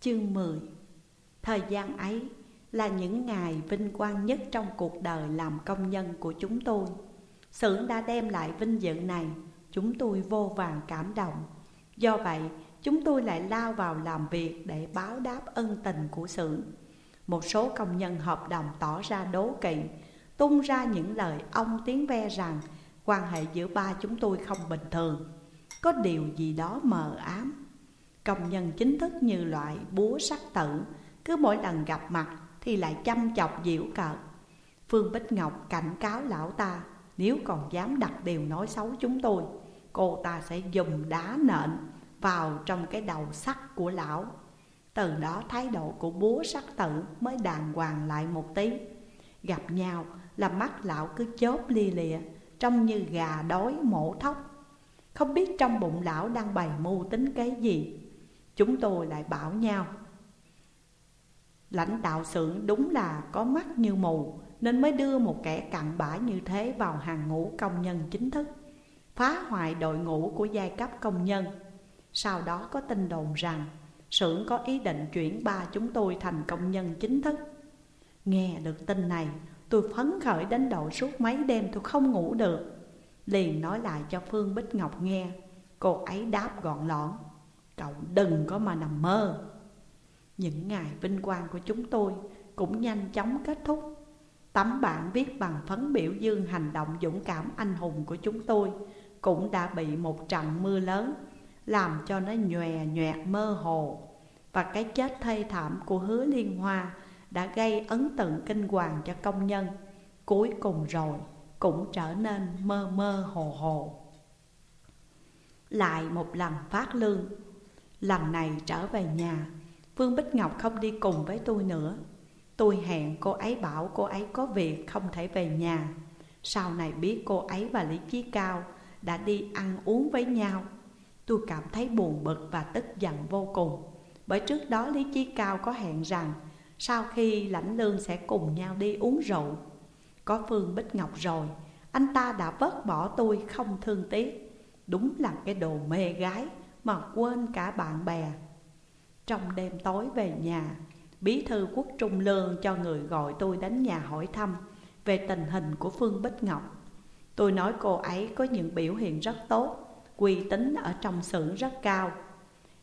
Chương 10 Thời gian ấy là những ngày vinh quang nhất trong cuộc đời làm công nhân của chúng tôi. Xưởng đã đem lại vinh dự này, Chúng tôi vô vàng cảm động. Do vậy, chúng tôi lại lao vào làm việc để báo đáp ân tình của xưởng. Một số công nhân hợp đồng tỏ ra đố kỵ, Tung ra những lời ông tiếng ve rằng Quan hệ giữa ba chúng tôi không bình thường. Có điều gì đó mờ ám. Công nhân chính thức như loại búa sắc tử, Cứ mỗi lần gặp mặt thì lại chăm chọc diễu cợt. Phương Bích Ngọc cảnh cáo lão ta, Nếu còn dám đặt điều nói xấu chúng tôi, Cô ta sẽ dùng đá nện vào trong cái đầu sắt của lão. Từ đó thái độ của búa sắc tử mới đàng hoàng lại một tí. Gặp nhau là mắt lão cứ chớp lia lịa, Trông như gà đói mổ thóc. Không biết trong bụng lão đang bày mưu tính cái gì. Chúng tôi lại bảo nhau, Lãnh đạo xưởng đúng là có mắt như mù, Nên mới đưa một kẻ cặn bã như thế vào hàng ngũ công nhân chính thức, Phá hoại đội ngũ của giai cấp công nhân. Sau đó có tin đồn rằng, Xưởng có ý định chuyển ba chúng tôi thành công nhân chính thức. Nghe được tin này, Tôi phấn khởi đến độ suốt mấy đêm tôi không ngủ được. Liền nói lại cho Phương Bích Ngọc nghe, Cô ấy đáp gọn lõn. Cậu đừng có mà nằm mơ. Những ngày vinh quang của chúng tôi cũng nhanh chóng kết thúc. Tấm bản viết bằng phấn biểu dương hành động dũng cảm anh hùng của chúng tôi Cũng đã bị một trận mưa lớn Làm cho nó nhòe nhòe mơ hồ. Và cái chết thê thảm của hứa liên hoa Đã gây ấn tượng kinh hoàng cho công nhân. Cuối cùng rồi cũng trở nên mơ mơ hồ hồ. Lại một lần phát lương Lần này trở về nhà Phương Bích Ngọc không đi cùng với tôi nữa. Tôi hẹn cô ấy bảo cô ấy có việc không thể về nhà. Sau này biết cô ấy và Lý Chí Cao đã đi ăn uống với nhau. Tôi cảm thấy buồn bực và tức giận vô cùng, Bởi trước đó Lý Chí Cao có hẹn rằng Sau khi lãnh lương sẽ cùng nhau đi uống rượu. Có Phương Bích Ngọc rồi, Anh ta đã vớt bỏ tôi không thương tiếc. Đúng là cái đồ mê gái mà quên cả bạn bè. Trong đêm tối về nhà Bí thư quốc trung lương cho người gọi tôi đến nhà hỏi thăm Về tình hình của Phương Bích Ngọc. Tôi nói cô ấy có những biểu hiện rất tốt Uy tín ở trong xưởng rất cao.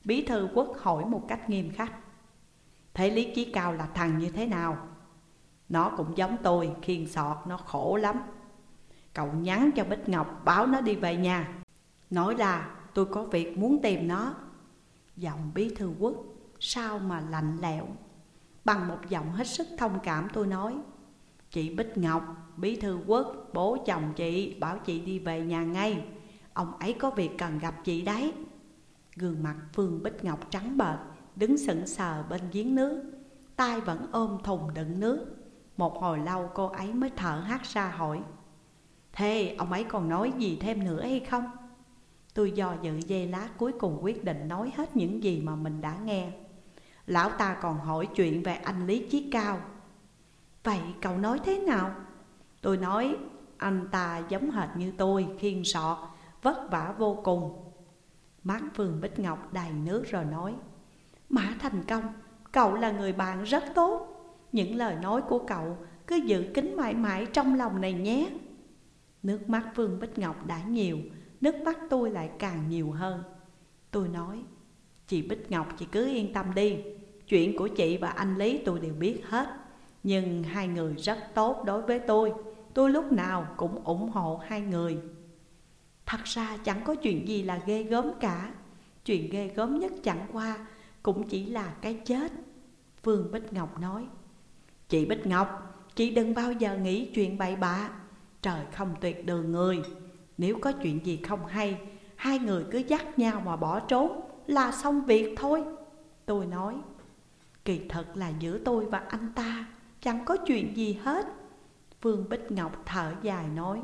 Bí thư quốc hỏi một cách nghiêm khắc Thế Lý Chí Cao là thằng như thế nào? Nó cũng giống tôi, khiên sọt, nó khổ lắm. Cậu nhắn cho Bích Ngọc báo nó đi về nhà. Nói là tôi có việc muốn tìm nó. Giọng bí thư quốc sao mà lạnh lẽo? Bằng một giọng hết sức thông cảm tôi nói Chị Bích Ngọc, bí thư quốc, bố chồng chị bảo chị đi về nhà ngay. Ông ấy có việc cần gặp chị đấy. Gương mặt Phương Bích Ngọc trắng bệch Đứng sững sờ bên giếng nước. Tay vẫn ôm thùng đựng nước. Một hồi lâu cô ấy mới thở hắt ra hỏi Thế ông ấy còn nói gì thêm nữa hay không? Tôi do dự dây lá cuối cùng quyết định nói hết những gì mà mình đã nghe. Lão ta còn hỏi chuyện về anh Lý Chí Cao. Vậy cậu nói thế nào? Tôi nói, anh ta giống hệt như tôi, khiên sọt Vất vả vô cùng. Mắt Phương Bích Ngọc đầy nước rồi nói, Mã Thành Công, Cậu là người bạn rất tốt. Những lời nói của cậu Cứ giữ kín mãi mãi trong lòng này nhé. Nước mắt Phương Bích Ngọc đã nhiều Nước mắt tôi lại càng nhiều hơn. Tôi nói, Chị Bích Ngọc, chị cứ yên tâm đi. Chuyện của chị và anh Lý tôi đều biết hết. Nhưng hai người rất tốt đối với tôi. Tôi lúc nào cũng ủng hộ hai người. Thật ra chẳng có chuyện gì là ghê gớm cả. Chuyện ghê gớm nhất chẳng qua Cũng chỉ là cái chết. Phương Bích Ngọc nói, Chị Bích Ngọc, Chị đừng bao giờ nghĩ chuyện bậy bạ. Trời không tuyệt đường người. Nếu có chuyện gì không hay, Hai người cứ dắt nhau mà bỏ trốn Là xong việc thôi. Tôi nói, Kỳ thật là giữa tôi và anh ta Chẳng có chuyện gì hết. Phương Bích Ngọc thở dài nói